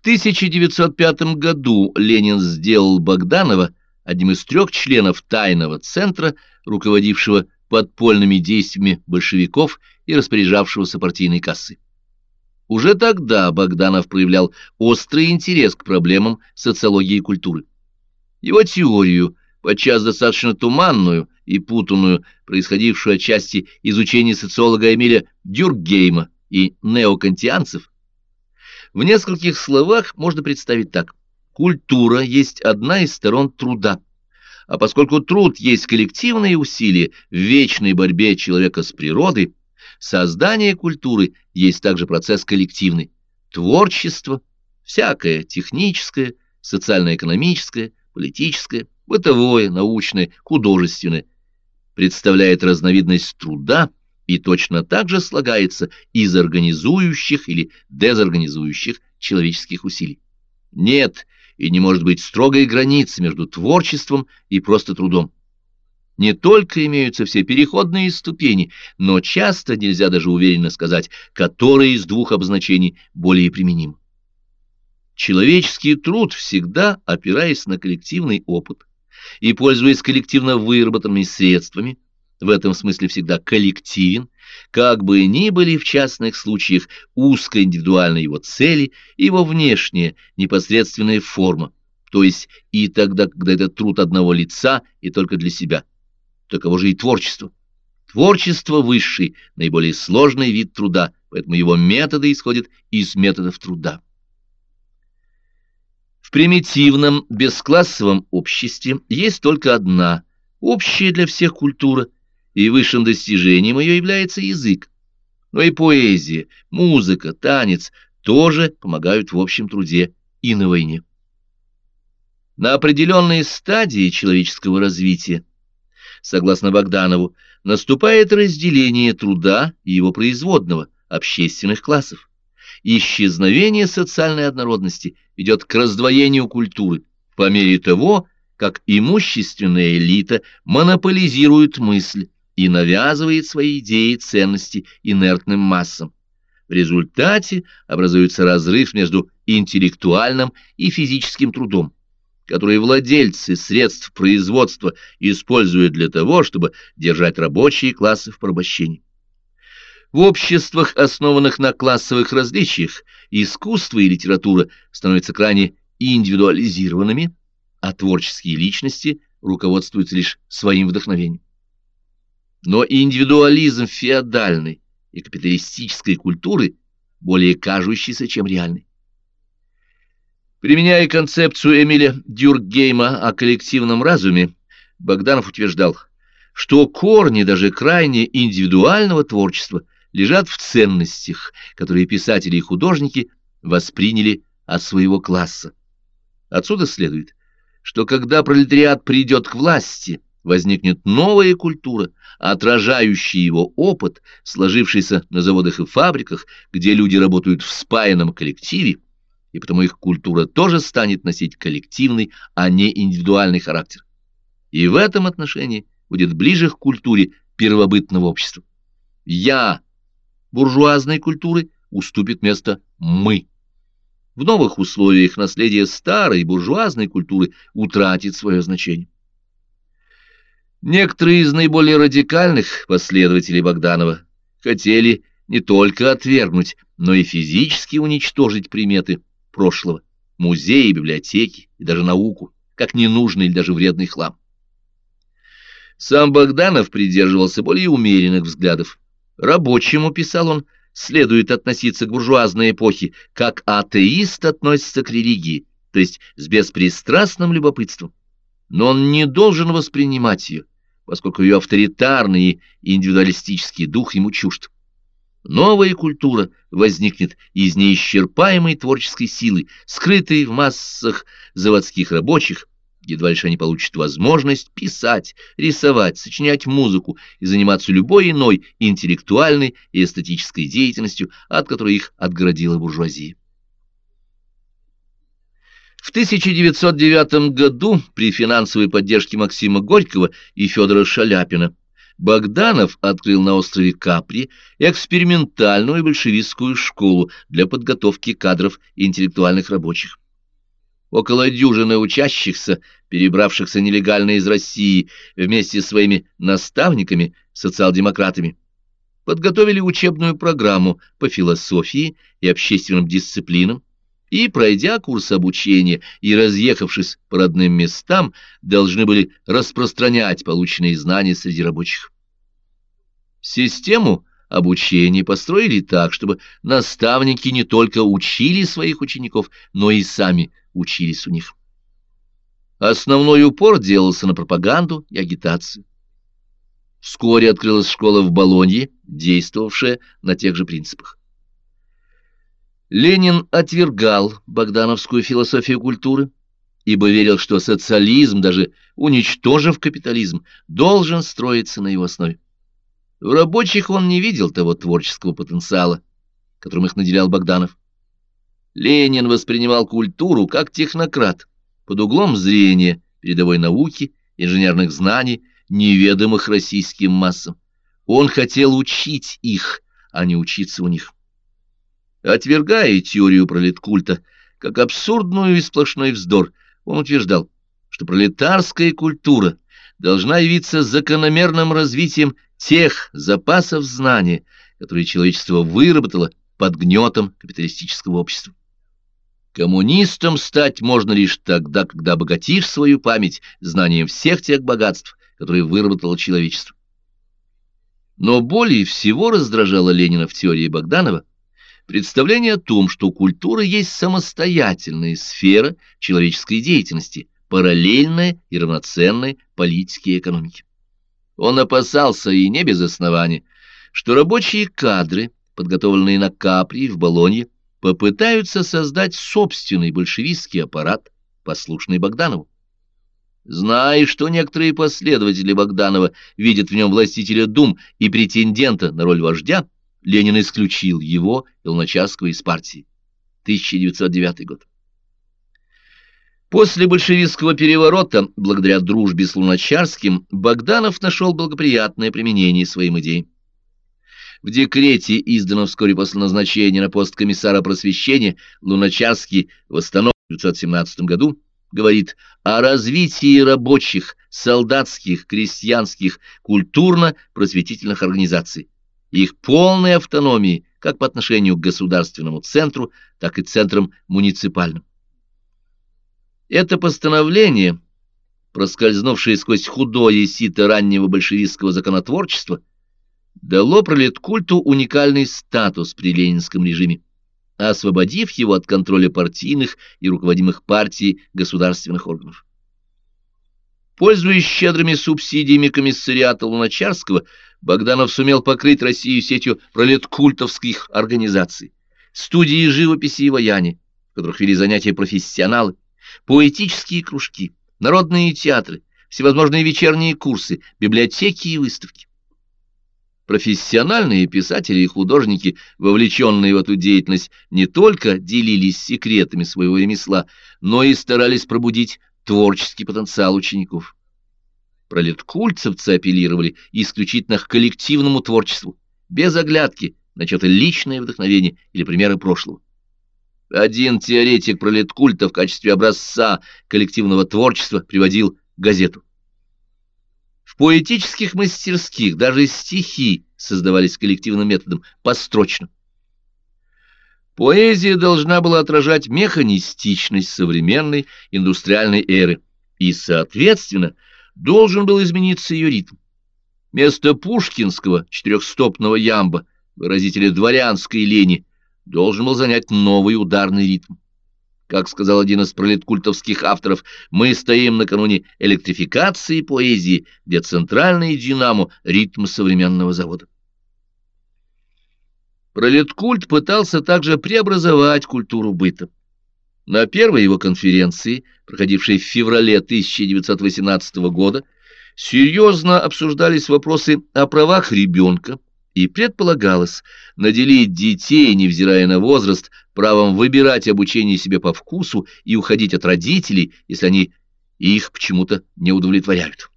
В 1905 году Ленин сделал Богданова одним из трех членов тайного центра, руководившего подпольными действиями большевиков и распоряжавшегося партийной кассой. Уже тогда Богданов проявлял острый интерес к проблемам социологии и культуры. Его теорию, подчас достаточно туманную и путанную, происходившую от части изучения социолога Эмиля Дюркгейма и неокантианцев, в нескольких словах можно представить так. Культура есть одна из сторон труда. А поскольку труд есть коллективные усилия в вечной борьбе человека с природой, создание культуры есть также процесс коллективный. Творчество, всякое техническое, социально-экономическое, политическое, бытовое, научное, художественное, представляет разновидность труда и точно так же слагается из организующих или дезорганизующих человеческих усилий. Нет и не может быть строгой границы между творчеством и просто трудом. Не только имеются все переходные ступени, но часто нельзя даже уверенно сказать, которое из двух обозначений более применим. Человеческий труд всегда, опираясь на коллективный опыт и пользуясь коллективно выработанными средствами, в этом смысле всегда коллективен, как бы ни были в частных случаях узкоиндивидуальны его цели и его внешняя непосредственная форма, то есть и тогда, когда это труд одного лица и только для себя. Таково же и творчество. Творчество — высший, наиболее сложный вид труда, поэтому его методы исходят из методов труда. В примитивном, бесклассовом обществе есть только одна, общая для всех культура — и высшим достижением ее является язык. Но и поэзия, музыка, танец тоже помогают в общем труде и на войне. На определенной стадии человеческого развития, согласно Богданову, наступает разделение труда и его производного, общественных классов. Исчезновение социальной однородности ведет к раздвоению культуры по мере того, как имущественная элита монополизирует мысль, и навязывает свои идеи и ценности инертным массам. В результате образуется разрыв между интеллектуальным и физическим трудом, который владельцы средств производства используют для того, чтобы держать рабочие классы в порабощении. В обществах, основанных на классовых различиях, искусство и литература становятся крайне индивидуализированными, а творческие личности руководствуются лишь своим вдохновением. Но индивидуализм феодальной и капиталистической культуры более кажущийся, чем реальный. Применяя концепцию Эмиля Дюркгейма о коллективном разуме, Богданов утверждал, что корни даже крайне индивидуального творчества лежат в ценностях, которые писатели и художники восприняли от своего класса. Отсюда следует, что когда пролетариат придет к власти – возникнет новая культура, отражающая его опыт, сложившийся на заводах и фабриках, где люди работают в спаянном коллективе, и потому их культура тоже станет носить коллективный, а не индивидуальный характер. И в этом отношении будет ближе к культуре первобытного общества. «Я» буржуазной культуры уступит место «мы». В новых условиях наследие старой буржуазной культуры утратит свое значение. Некоторые из наиболее радикальных последователей Богданова хотели не только отвергнуть, но и физически уничтожить приметы прошлого, музеи, библиотеки и даже науку, как ненужный или даже вредный хлам. Сам Богданов придерживался более умеренных взглядов. Рабочему, писал он, следует относиться к буржуазной эпохе, как атеист относится к религии, то есть с беспристрастным любопытством. Но он не должен воспринимать ее, поскольку ее авторитарный и индивидуалистический дух ему чужд. Новая культура возникнет из неисчерпаемой творческой силы, скрытой в массах заводских рабочих, едва лишь они получат возможность писать, рисовать, сочинять музыку и заниматься любой иной интеллектуальной и эстетической деятельностью, от которой их отгородила буржуазия. В 1909 году при финансовой поддержке Максима Горького и Федора Шаляпина Богданов открыл на острове Капри экспериментальную большевистскую школу для подготовки кадров интеллектуальных рабочих. Около дюжины учащихся, перебравшихся нелегально из России вместе с своими наставниками, социал-демократами, подготовили учебную программу по философии и общественным дисциплинам, и, пройдя курс обучения и разъехавшись по родным местам, должны были распространять полученные знания среди рабочих. Систему обучения построили так, чтобы наставники не только учили своих учеников, но и сами учились у них. Основной упор делался на пропаганду и агитацию. Вскоре открылась школа в Болонье, действовавшая на тех же принципах. Ленин отвергал богдановскую философию культуры, ибо верил, что социализм, даже уничтожив капитализм, должен строиться на его основе. В рабочих он не видел того творческого потенциала, которым их наделял Богданов. Ленин воспринимал культуру как технократ, под углом зрения передовой науки, инженерных знаний, неведомых российским массам. Он хотел учить их, а не учиться у них. Отвергая теорию пролеткульта как абсурдную и сплошной вздор, он утверждал, что пролетарская культура должна явиться закономерным развитием тех запасов знания, которые человечество выработало под гнетом капиталистического общества. Коммунистом стать можно лишь тогда, когда обогатишь свою память знанием всех тех богатств, которые выработало человечество. Но более всего раздражало Ленина в теории Богданова представление о том, что культура есть самостоятельная сфера человеческой деятельности, параллельная и равноценная политике и экономике. Он опасался, и не без основания, что рабочие кадры, подготовленные на Капри в Болонье, попытаются создать собственный большевистский аппарат, послушный Богданову. Зная, что некоторые последователи Богданова видят в нем властителя дум и претендента на роль вождя, Ленин исключил его и из партии. 1909 год. После большевистского переворота, благодаря дружбе с Луначарским, Богданов нашел благоприятное применение своим идеям. В декрете, изданном вскоре после назначения на пост комиссара просвещения, Луначарский в 1917 году говорит о развитии рабочих, солдатских, крестьянских, культурно-просветительных организаций, их полной автономии как по отношению к государственному центру, так и центрам муниципальным. Это постановление, проскользнувшее сквозь худое сито раннего большевистского законотворчества, дало пролеткульту уникальный статус при ленинском режиме, освободив его от контроля партийных и руководимых партией государственных органов. Пользуясь щедрыми субсидиями комиссариата Луначарского, Богданов сумел покрыть Россию сетью пролеткультовских организаций, студии живописи и ваяния, в которых вели занятия профессионалы, поэтические кружки, народные театры, всевозможные вечерние курсы, библиотеки и выставки. Профессиональные писатели и художники, вовлеченные в эту деятельность, не только делились секретами своего ремесла, но и старались пробудить творческий потенциал учеников. Пролеткульцевцы апеллировали исключительно к коллективному творчеству, без оглядки на что-то личное вдохновение или примеры прошлого. Один теоретик пролеткульта в качестве образца коллективного творчества приводил газету. В поэтических мастерских даже стихи создавались коллективным методом, построчно. Поэзия должна была отражать механистичность современной индустриальной эры, и, соответственно, должен был измениться ее ритм. Место пушкинского четырехстопного ямба, выразителя дворянской лени, должен был занять новый ударный ритм. Как сказал один из пролеткультовских авторов, мы стоим накануне электрификации поэзии, где центральный динамо — ритм современного завода. Пролеткульт пытался также преобразовать культуру быта. На первой его конференции, проходившей в феврале 1918 года, серьезно обсуждались вопросы о правах ребенка, и предполагалось наделить детей, невзирая на возраст, правом выбирать обучение себе по вкусу и уходить от родителей, если они их почему-то не удовлетворяют.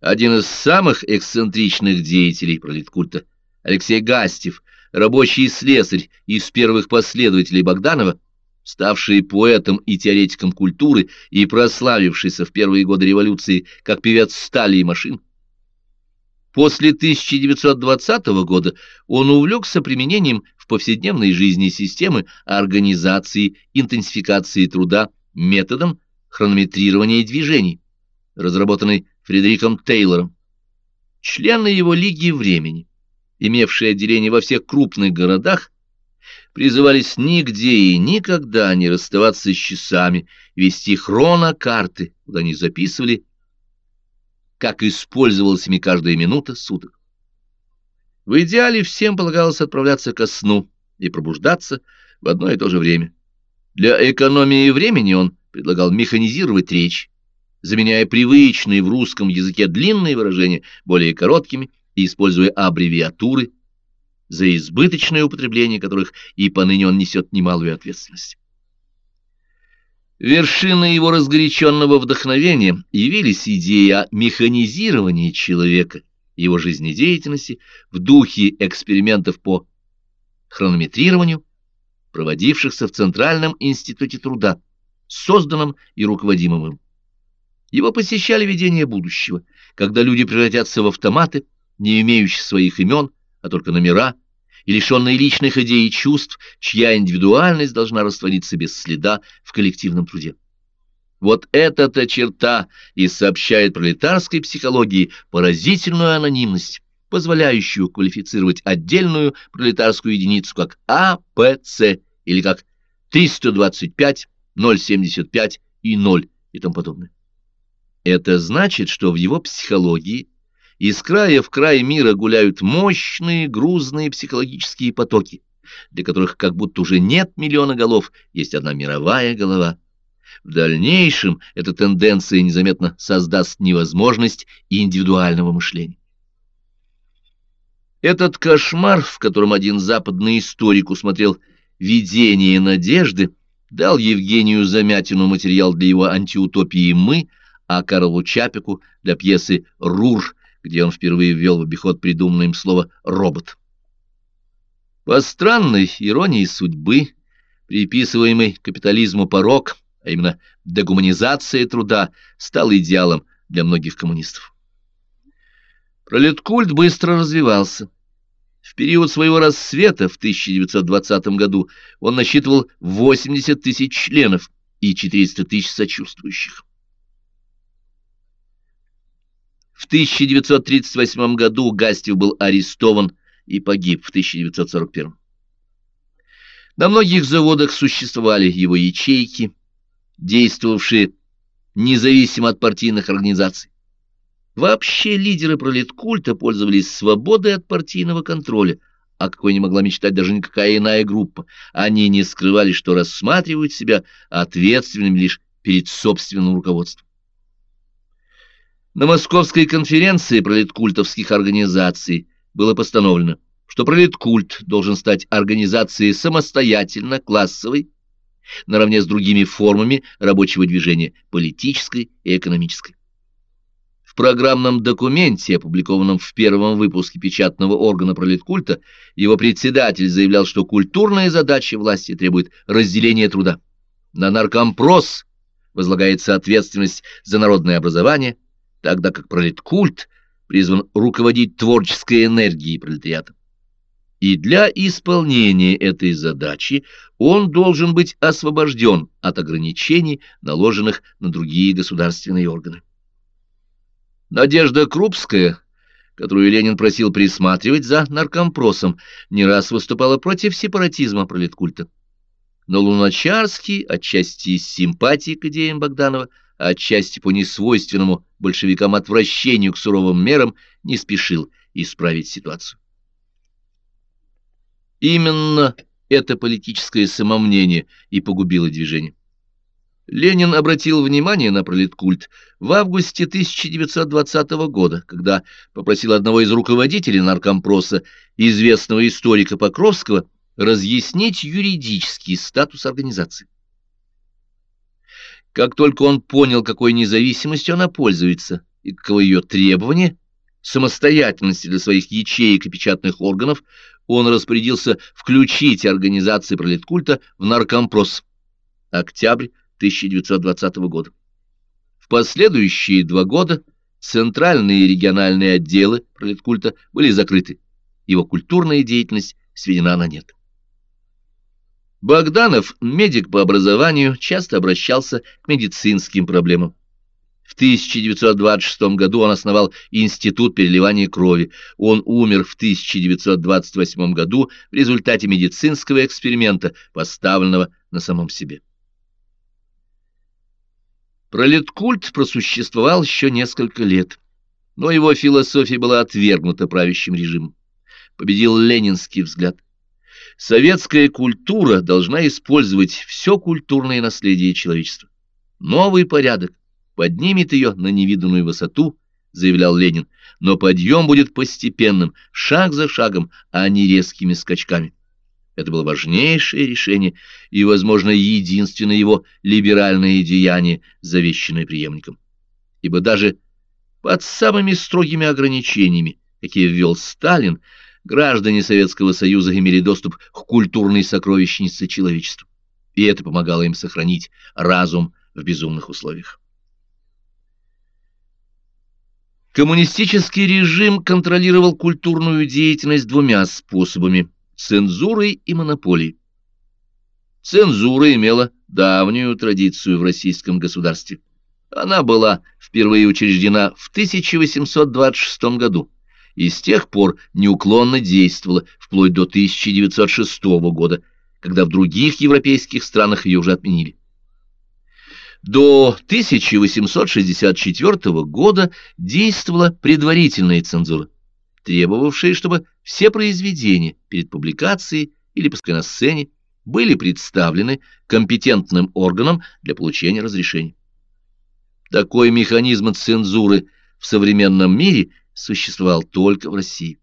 Один из самых эксцентричных деятелей пролеткульта, Алексей Гастев, рабочий слесарь из первых последователей Богданова, ставший поэтом и теоретиком культуры и прославившийся в первые годы революции как певец стали и машин. После 1920 года он увлекся применением в повседневной жизни системы организации интенсификации труда методом хронометрирования движений, разработанной Фредериком Тейлором. Члены его Лиги времени, имевшие отделение во всех крупных городах, призывались нигде и никогда не расставаться с часами, вести хронокарты, куда они записывали, как использовалась ими каждая минута суток. В идеале всем полагалось отправляться ко сну и пробуждаться в одно и то же время. Для экономии времени он предлагал механизировать речь, заменяя привычные в русском языке длинные выражения более короткими используя аббревиатуры, за избыточное употребление которых и поныне он несет немалую ответственность. Вершиной его разгоряченного вдохновения явились идеи о механизировании человека, его жизнедеятельности в духе экспериментов по хронометрированию, проводившихся в Центральном институте труда, созданном и руководимым им. Его посещали видения будущего, когда люди превратятся в автоматы, не имеющие своих имен, а только номера, и лишенные личных идей и чувств, чья индивидуальность должна раствориться без следа в коллективном труде. Вот эта-то черта и сообщает пролетарской психологии поразительную анонимность, позволяющую квалифицировать отдельную пролетарскую единицу как АПЦ или как 325, 075 и 0 и тому подобное. Это значит, что в его психологии из края в край мира гуляют мощные грузные психологические потоки, для которых как будто уже нет миллиона голов, есть одна мировая голова. В дальнейшем эта тенденция незаметно создаст невозможность индивидуального мышления. Этот кошмар, в котором один западный историк усмотрел видение надежды, дал Евгению Замятину материал для его антиутопии «Мы», а Карлу Чапику для пьесы «Рур», где он впервые ввел в обиход придуманное им слово «робот». По странной иронии судьбы, приписываемый капитализму порог, а именно дегуманизация труда, стал идеалом для многих коммунистов. Пролеткульт быстро развивался. В период своего рассвета в 1920 году он насчитывал 80 тысяч членов и 400 тысяч сочувствующих. В 1938 году Гастев был арестован и погиб в 1941. На многих заводах существовали его ячейки, действовавшие независимо от партийных организаций. Вообще лидеры пролеткульта пользовались свободой от партийного контроля, о какой не могла мечтать даже никакая иная группа. Они не скрывали, что рассматривают себя ответственными лишь перед собственным руководством. На Московской конференции пролеткультовских организаций было постановлено, что пролеткульт должен стать организацией самостоятельно классовой, наравне с другими формами рабочего движения, политической и экономической. В программном документе, опубликованном в первом выпуске печатного органа пролеткульта, его председатель заявлял, что культурная задача власти требует разделения труда. На наркомпрос возлагается ответственность за народное образование, тогда как пролеткульт призван руководить творческой энергией пролетариата. И для исполнения этой задачи он должен быть освобожден от ограничений, наложенных на другие государственные органы. Надежда Крупская, которую Ленин просил присматривать за наркомпросом, не раз выступала против сепаратизма пролеткульта. Но Луначарский, отчасти из симпатии к идеям Богданова, отчасти по несвойственному большевикам отвращению к суровым мерам, не спешил исправить ситуацию. Именно это политическое самомнение и погубило движение. Ленин обратил внимание на пролеткульт в августе 1920 года, когда попросил одного из руководителей наркомпроса, известного историка Покровского, разъяснить юридический статус организации. Как только он понял, какой независимостью она пользуется, и каково ее требование самостоятельности для своих ячеек и печатных органов, он распорядился включить организации пролеткульта в наркомпрос. Октябрь 1920 года. В последующие два года центральные и региональные отделы пролеткульта были закрыты. Его культурная деятельность сведена на нет. Богданов, медик по образованию, часто обращался к медицинским проблемам. В 1926 году он основал Институт переливания крови. Он умер в 1928 году в результате медицинского эксперимента, поставленного на самом себе. Пролеткульт просуществовал еще несколько лет, но его философия была отвергнута правящим режимом. Победил ленинский взгляд. Советская культура должна использовать все культурное наследие человечества. Новый порядок поднимет ее на невиданную высоту, заявлял Ленин, но подъем будет постепенным, шаг за шагом, а не резкими скачками. Это было важнейшее решение и, возможно, единственное его либеральное деяние, завещанное преемником. Ибо даже под самыми строгими ограничениями, какие ввел Сталин, граждане Советского Союза имели доступ к культурной сокровищнице человечества, и это помогало им сохранить разум в безумных условиях. Коммунистический режим контролировал культурную деятельность двумя способами – цензурой и монополией. Цензура имела давнюю традицию в российском государстве. Она была впервые учреждена в 1826 году и с тех пор неуклонно действовала вплоть до 1906 года, когда в других европейских странах ее уже отменили. До 1864 года действовала предварительная цензура, требовавшая, чтобы все произведения перед публикацией или пускай на сцене были представлены компетентным органам для получения разрешения. Такой механизм цензуры в современном мире существовал только в России.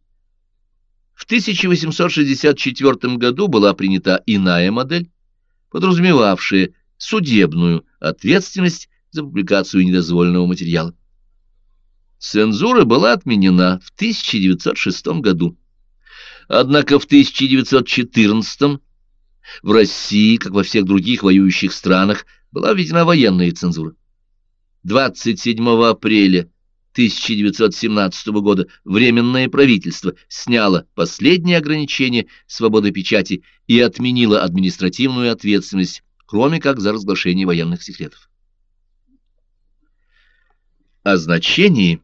В 1864 году была принята иная модель, подразумевавшая судебную ответственность за публикацию недозволенного материала. Цензура была отменена в 1906 году. Однако в 1914 в России, как во всех других воюющих странах, была введена военная цензура. 27 апреля 1917 года Временное правительство сняло последние ограничения свободы печати и отменило административную ответственность кроме как за разглашение военных секретов. О значении,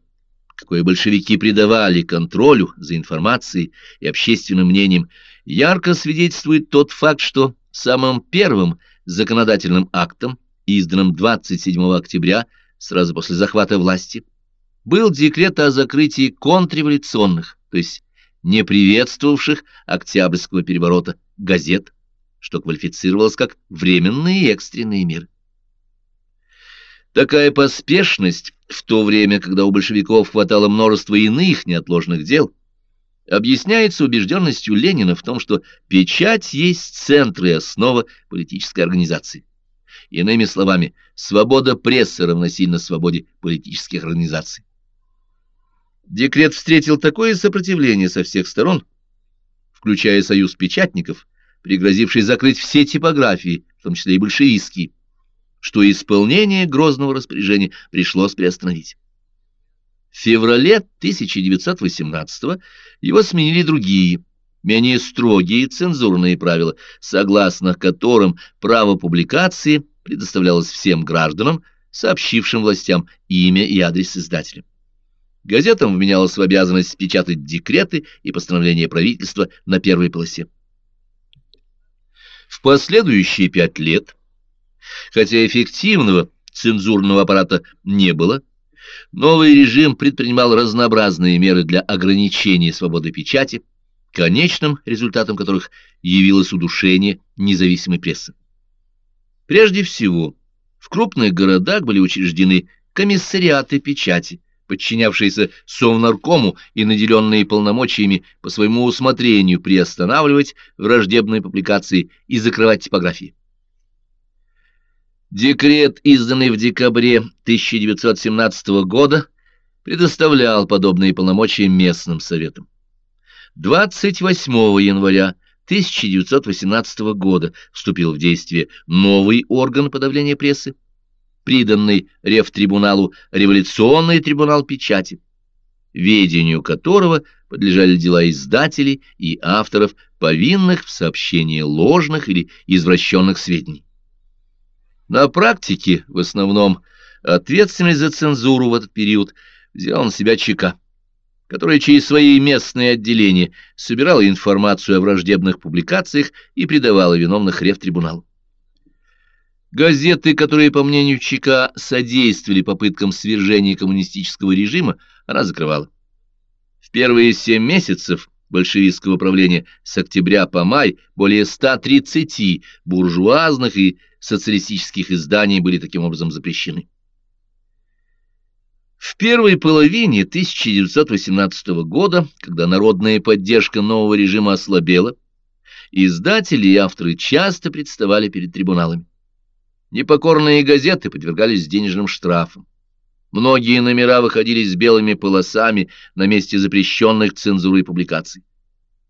какое большевики придавали контролю за информацией и общественным мнением, ярко свидетельствует тот факт, что самым первым законодательным актом, изданным 27 октября, сразу после захвата власти, был декрет о закрытии контрреволюционных, то есть не приветствовавших Октябрьского переворота, газет, что квалифицировалось как временные и экстренные меры. Такая поспешность в то время, когда у большевиков хватало множества иных неотложных дел, объясняется убежденностью Ленина в том, что печать есть центр и основа политической организации. Иными словами, свобода прессы равносильно свободе политических организаций. Декрет встретил такое сопротивление со всех сторон, включая союз печатников, пригрозивший закрыть все типографии, в том числе и большевистские, что исполнение грозного распоряжения пришлось приостановить. В феврале 1918 его сменили другие, менее строгие цензурные правила, согласно которым право публикации предоставлялось всем гражданам, сообщившим властям имя и адрес издателя. Газетам вменялась в обязанность печатать декреты и постановления правительства на первой полосе. В последующие пять лет, хотя эффективного цензурного аппарата не было, новый режим предпринимал разнообразные меры для ограничения свободы печати, конечным результатом которых явилось удушение независимой прессы. Прежде всего, в крупных городах были учреждены комиссариаты печати, подчинявшиеся Совнаркому и наделенные полномочиями по своему усмотрению приостанавливать враждебные публикации и закрывать типографии. Декрет, изданный в декабре 1917 года, предоставлял подобные полномочия местным советам. 28 января 1918 года вступил в действие новый орган подавления прессы, приданный Ревтрибуналу Революционный трибунал печати, ведению которого подлежали дела издателей и авторов, повинных в сообщении ложных или извращенных сведений. На практике, в основном, ответственность за цензуру в этот период взял на себя ЧК, которая через свои местные отделения собирала информацию о враждебных публикациях и предавала виновных рефтрибуналу. Газеты, которые, по мнению ЧК, содействовали попыткам свержения коммунистического режима, она закрывала. В первые семь месяцев большевистского правления с октября по май более 130 буржуазных и социалистических изданий были таким образом запрещены. В первой половине 1918 года, когда народная поддержка нового режима ослабела, издатели и авторы часто представали перед трибуналами. Непокорные газеты подвергались денежным штрафам. Многие номера выходили с белыми полосами на месте запрещенных цензурой публикаций.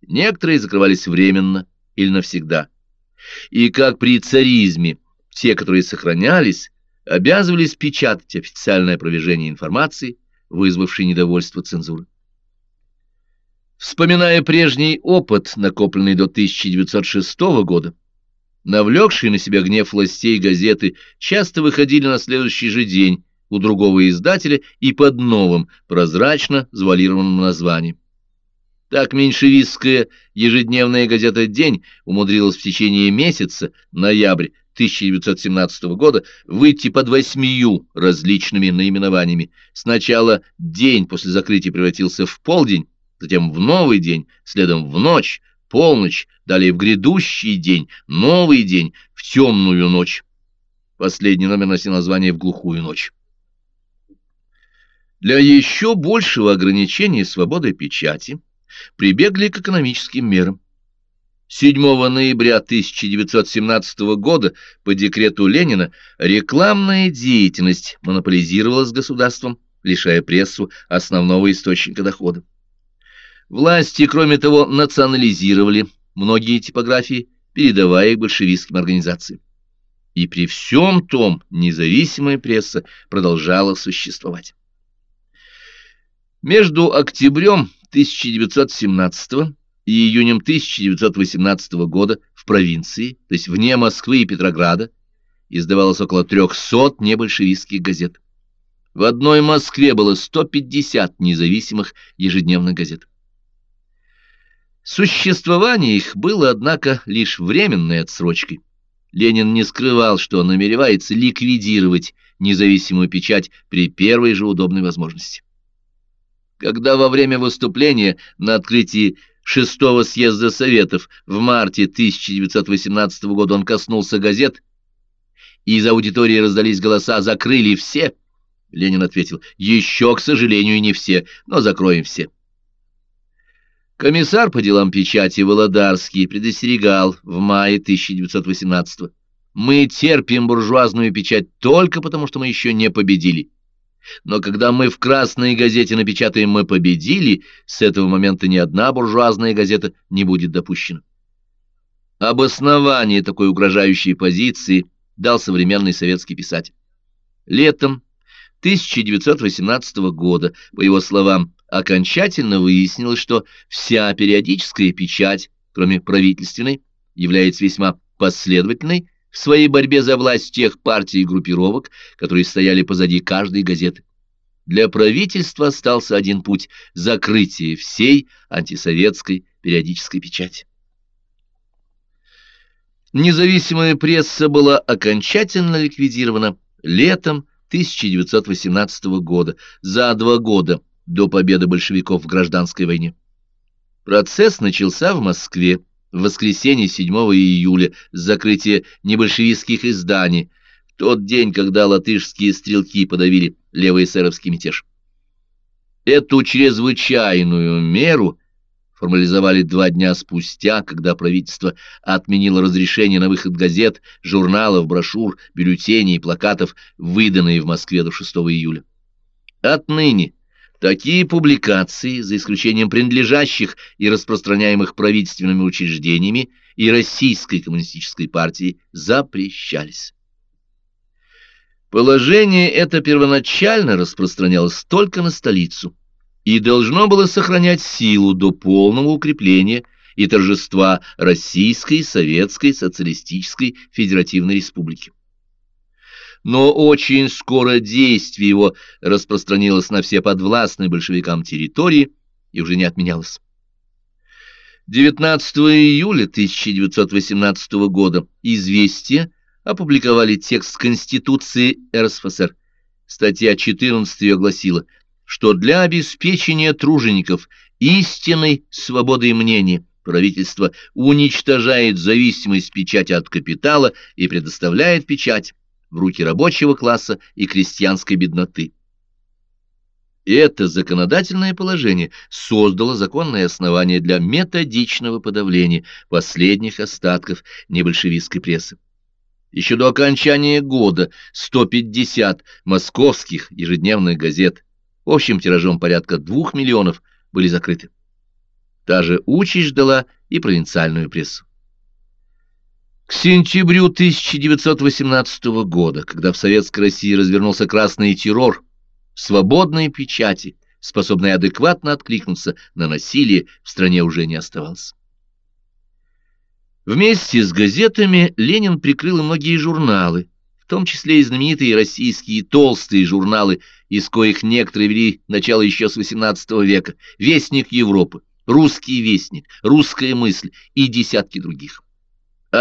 Некоторые закрывались временно или навсегда. И как при царизме, те, которые сохранялись, обязывались печатать официальное опровержение информации, вызвавшей недовольство цензуры. Вспоминая прежний опыт, накопленный до 1906 года, навлекшие на себя гнев властей газеты часто выходили на следующий же день у другого издателя и под новым, прозрачно завуалированным названием. Так меньшевистская ежедневная газета «День» умудрилась в течение месяца, ноябрь 1917 года, выйти под восьмию различными наименованиями. Сначала день после закрытия превратился в полдень, затем в новый день, следом в ночь, полночь, далее в грядущий день, новый день, в темную ночь. Последний номер носил название «В глухую ночь». Для еще большего ограничения свободы печати прибегли к экономическим мерам. 7 ноября 1917 года по декрету Ленина рекламная деятельность монополизировалась государством, лишая прессу основного источника дохода. Власти, кроме того, национализировали многие типографии, передавая их большевистским организациям. И при всем том независимая пресса продолжала существовать. Между октябрем 1917 и июнем 1918 года в провинции, то есть вне Москвы и Петрограда, издавалось около 300 небольшевистских газет. В одной Москве было 150 независимых ежедневных газет. Существование их было, однако, лишь временной отсрочкой. Ленин не скрывал, что намеревается ликвидировать независимую печать при первой же удобной возможности. Когда во время выступления на открытии шестого съезда Советов в марте 1918 года он коснулся газет, и из аудитории раздались голоса «закрыли все», Ленин ответил «еще, к сожалению, не все, но закроем все». Комиссар по делам печати Володарский предостерегал в мае 1918 «Мы терпим буржуазную печать только потому, что мы еще не победили». Но когда мы в «Красной газете» напечатаем «Мы победили», с этого момента ни одна буржуазная газета не будет допущена. Обоснование такой угрожающей позиции дал современный советский писатель. Летом 1918 года, по его словам, окончательно выяснилось, что вся периодическая печать, кроме правительственной, является весьма последовательной в своей борьбе за власть тех партий и группировок, которые стояли позади каждой газеты. Для правительства остался один путь – закрытие всей антисоветской периодической печати. Независимая пресса была окончательно ликвидирована летом 1918 года, за два года до победы большевиков в гражданской войне. Процесс начался в Москве в воскресенье 7 июля с закрытия небольшевистских изданий, в тот день, когда латышские стрелки подавили левоэсеровский мятеж. Эту чрезвычайную меру формализовали два дня спустя, когда правительство отменило разрешение на выход газет, журналов, брошюр, бюллетеней и плакатов, выданные в Москве до 6 июля. Отныне Такие публикации, за исключением принадлежащих и распространяемых правительственными учреждениями и Российской коммунистической партией, запрещались. Положение это первоначально распространялось только на столицу и должно было сохранять силу до полного укрепления и торжества Российской Советской Социалистической Федеративной Республики но очень скоро действие его распространилось на все подвластные большевикам территории и уже не отменялось. 19 июля 1918 года «Известия» опубликовали текст Конституции РСФСР. Статья 14 ее гласила, что для обеспечения тружеников истинной свободы мнения правительство уничтожает зависимость печати от капитала и предоставляет печать в руки рабочего класса и крестьянской бедноты. Это законодательное положение создало законное основание для методичного подавления последних остатков небольшевистской прессы. Еще до окончания года 150 московских ежедневных газет общим тиражом порядка двух миллионов были закрыты. Та же участь ждала и провинциальную прессу. К сентябрю 1918 года, когда в Советской России развернулся красный террор, свободной печати, способной адекватно откликнуться на насилие, в стране уже не оставалось. Вместе с газетами Ленин прикрыл и многие журналы, в том числе и знаменитые российские толстые журналы, из коих некоторые вели начало еще с XVIII века, «Вестник Европы», «Русский вестник», «Русская мысль» и десятки других.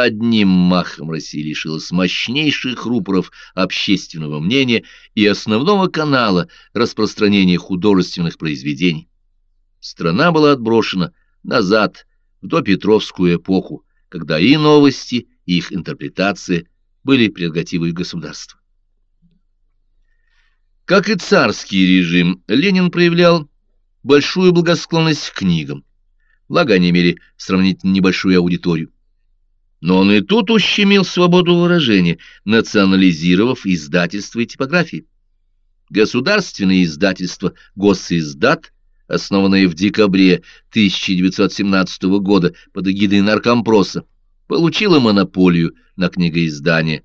Одним махом Россия лишилась мощнейших рупоров общественного мнения и основного канала распространения художественных произведений. Страна была отброшена назад, в допетровскую эпоху, когда и новости, и их интерпретация были прерогативой государства. Как и царский режим, Ленин проявлял большую благосклонность к книгам, благо они имели сравнительно небольшую аудиторию. Но он и тут ущемил свободу выражения, национализировав издательство и типографии. Государственное издательство «Госиздат», основанное в декабре 1917 года под эгидой наркомпроса, получило монополию на книгоиздание.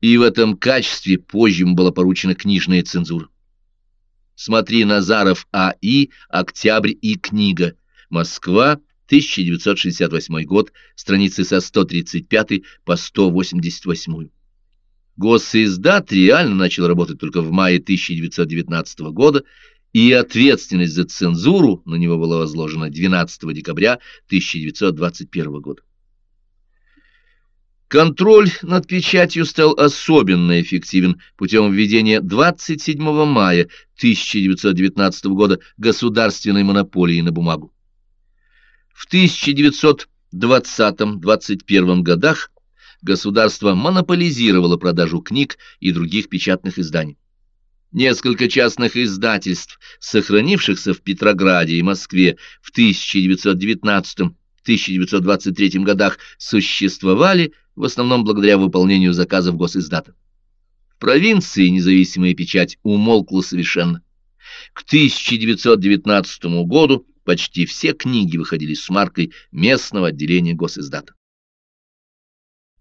И в этом качестве позже была поручена книжная цензура. Смотри Назаров А.И. «Октябрь и книга». Москва, 1968 год, страницы со 135 по 188. Госиздат реально начал работать только в мае 1919 года, и ответственность за цензуру на него была возложена 12 декабря 1921 года. Контроль над печатью стал особенно эффективен путем введения 27 мая 1919 года государственной монополии на бумагу. В 1920-21 годах государство монополизировало продажу книг и других печатных изданий. Несколько частных издательств, сохранившихся в Петрограде и Москве в 1919-1923 годах, существовали в основном благодаря выполнению заказов госиздата. В провинции независимая печать умолкла совершенно. К 1919 году почти все книги выходили с маркой местного отделения госиздата.